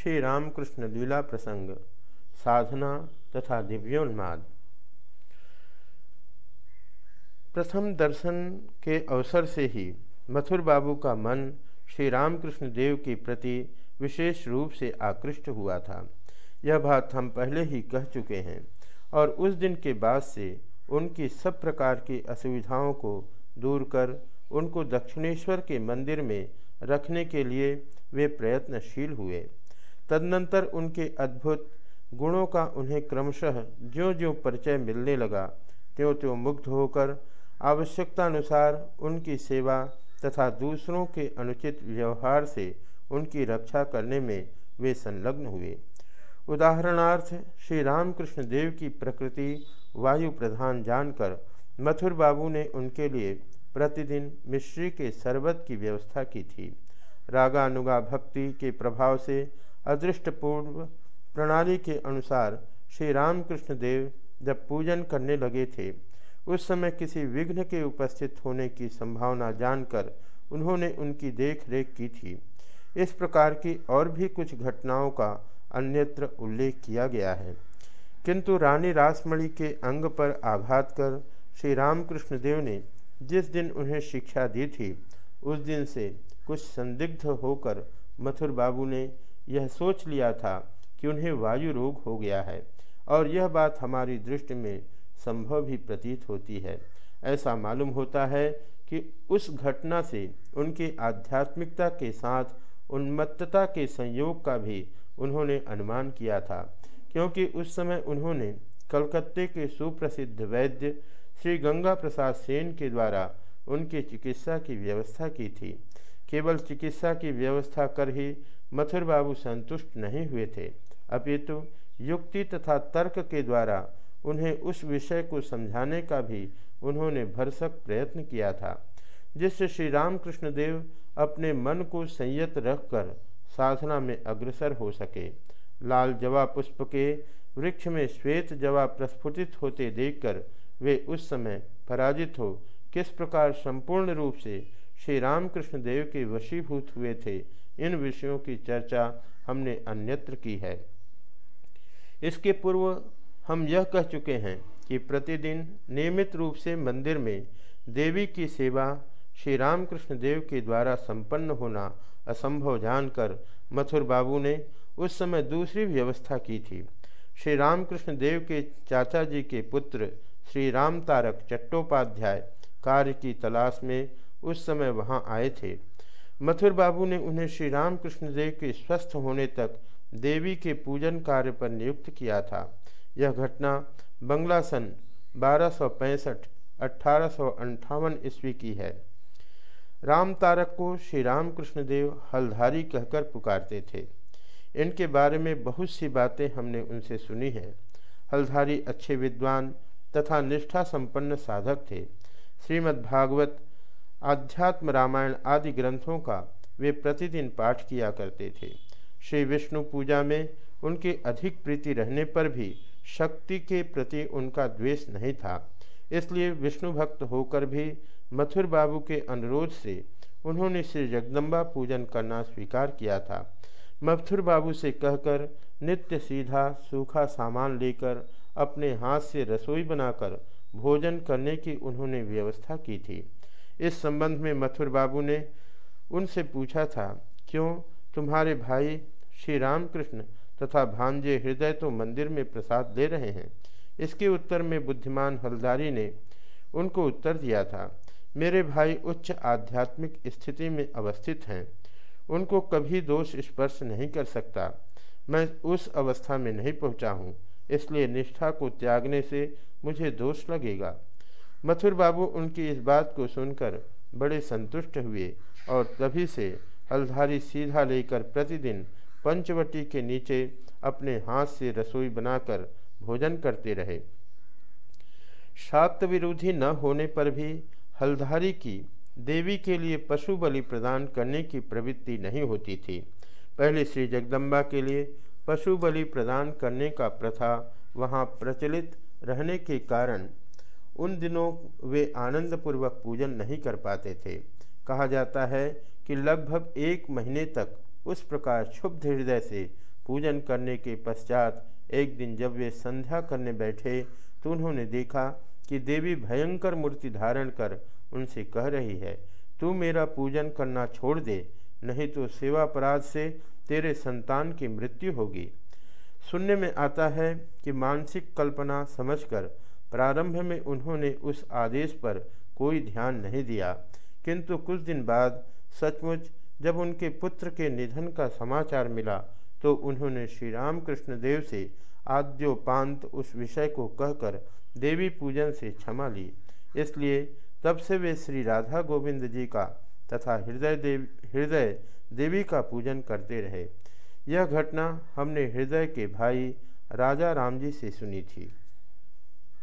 श्री रामकृष्ण लीला प्रसंग, साधना तथा दिव्योन्माद। प्रथम दर्शन के अवसर से ही मथुर बाबू का मन श्री रामकृष्ण देव के प्रति विशेष रूप से आकृष्ट हुआ था। यह बात हम पहले ही कह चुके हैं और उस दिन के बाद से उनकी सब प्रकार की असुविधाओं को दूर कर उनको दक्षिणेश्वर के मंदिर में रखने के लिए वे प्रयत्नशील हुए। तदनंतर उनके अद्भुत गुणों का उन्हें क्रमशः ज्यों ज्यों परिचय मिलने लगा। त्यों त्यों मुग्ध होकर आवश्यकतानुसार उनकी सेवा तथा दूसरों के अनुचित व्यवहार से उनकी रक्षा करने में वे संलग्न हुए। उदाहरणार्थ, श्री रामकृष्ण देव की प्रकृति वायु प्रधान जानकर मथुर बाबू ने उनके लिए प्रतिदिन मिश्री के शरबत की व्यवस्था की थी। रागानुगा भक्ति के प्रभाव से अदृष्टपूर्व प्रणाली के अनुसार श्री रामकृष्ण देव जब पूजन करने लगे थे, उस समय किसी विघ्न के उपस्थित होने की संभावना जानकर उन्होंने उनकी देख रेख की थी। इस प्रकार की और भी कुछ घटनाओं का अन्यत्र उल्लेख किया गया है। किंतु रानी रासमणि के अंग पर आघात कर श्री रामकृष्ण देव ने जिस दिन उन्हें शिक्षा दी थी, उस दिन से कुछ संदिग्ध होकर मथुर बाबू ने यह सोच लिया था कि उन्हें वायु रोग हो गया है और यह बात हमारी दृष्टि में संभव भी प्रतीत होती है। ऐसा मालूम होता है कि उस घटना से उनके आध्यात्मिकता के साथ उन्मत्तता के संयोग का भी उन्होंने अनुमान किया था, क्योंकि उस समय उन्होंने कलकत्ते के सुप्रसिद्ध वैद्य श्री गंगा प्रसाद सेन के द्वारा उनके चिकित्सा की व्यवस्था की थी। केवल चिकित्सा की व्यवस्था कर ही मथुर बाबू संतुष्ट नहीं हुए थे। अपितु युक्ति तथा तर्क के द्वारा उन्हें उस विषय को समझाने का भी उन्होंने भरसक प्रयत्न किया था, जिससे श्री रामकृष्ण देव अपने मन को संयत रखकर साधना में अग्रसर हो सके। लाल जवा पुष्प के वृक्ष में श्वेत जवा प्रस्फुटित होते देखकर वे उस समय पराजित हो किस प्रकार संपूर्ण रूप से श्री रामकृष्ण देव के वशीभूत हुए थे इन विषयों की चर्चा हमने अन्यत्र की है। इसके पूर्व हम यह कह चुके हैं कि प्रतिदिन नियमित रूप से मंदिर में देवी की सेवा, श्री रामकृष्ण देव के द्वारा संपन्न होना असंभव जानकर मथुर बाबू ने उस समय दूसरी व्यवस्था की थी। श्री रामकृष्ण देव के चाचा जी के पुत्र श्री राम तारक चट्टोपाध्याय कार्य की तलाश में उस समय वहाँ आए थे। मथुर बाबू ने उन्हें श्री रामकृष्ण देव के स्वस्थ होने तक देवी के पूजन कार्य पर नियुक्त किया था। यह घटना बंगला सन बारह सौ पैंसठ, अठारह ईस्वी की है। राम तारक को श्री रामकृष्ण देव हलधारी कहकर पुकारते थे। इनके बारे में बहुत सी बातें हमने उनसे सुनी हैं। हलधारी अच्छे विद्वान तथा निष्ठा संपन्न साधक थे। श्रीमद्भागवत आध्यात्म रामायण आदि ग्रंथों का वे प्रतिदिन पाठ किया करते थे। श्री विष्णु पूजा में उनकी अधिक प्रीति रहने पर भी शक्ति के प्रति उनका द्वेष नहीं था। इसलिए विष्णु भक्त होकर भी मथुर बाबू के अनुरोध से उन्होंने श्री जगदम्बा पूजन करना स्वीकार किया था। मथुर बाबू से कहकर नित्य सीधा सूखा सामान लेकर अपने हाथ से रसोई बनाकर भोजन करने की उन्होंने व्यवस्था की थी। इस संबंध में मथुर बाबू ने उनसे पूछा था, क्यों तुम्हारे भाई श्री रामकृष्ण तथा भांजे हृदय तो मंदिर में प्रसाद दे रहे हैं? इसके उत्तर में बुद्धिमान हलदारी ने उनको उत्तर दिया था, मेरे भाई उच्च आध्यात्मिक स्थिति में अवस्थित हैं। उनको कभी दोष स्पर्श नहीं कर सकता। मैं उस अवस्था में नहीं पहुँचा हूँ, इसलिए निष्ठा को त्यागने से मुझे दोष लगेगा। मथुर बाबू उनकी इस बात को सुनकर बड़े संतुष्ट हुए और तभी से हलधारी सीधा लेकर प्रतिदिन पंचवटी के नीचे अपने हाथ से रसोई बनाकर भोजन करते रहे। शाक्त विरोधी न होने पर भी हलधारी की देवी के लिए पशु बलि प्रदान करने की प्रवृत्ति नहीं होती थी। पहले श्री जगदम्बा के लिए पशु बलि प्रदान करने का प्रथा वहाँ प्रचलित रहने के कारण उन दिनों वे आनंदपूर्वक पूजन नहीं कर पाते थे। कहा जाता है कि लगभग एक महीने तक उस प्रकार क्षुब्ध हृदय से पूजन करने के पश्चात एक दिन जब वे संध्या करने बैठे तो उन्होंने देखा कि देवी भयंकर मूर्ति धारण कर उनसे कह रही है, तू मेरा पूजन करना छोड़ दे, नहीं तो सेवा अपराध से तेरे संतान की मृत्यु होगी। सुनने में आता है कि मानसिक कल्पना समझकर प्रारंभ में उन्होंने उस आदेश पर कोई ध्यान नहीं दिया। किंतु कुछ दिन बाद सचमुच जब उनके पुत्र के निधन का समाचार मिला तो उन्होंने श्री रामकृष्ण देव से आद्योपांत उस विषय को कहकर देवी पूजन से क्षमा ली। इसलिए तब से वे श्री राधा गोविंद जी का तथा हृदय देव, हृदय देवी का पूजन करते रहे। यह घटना हमने हृदय के भाई राजा राम जी से सुनी थी।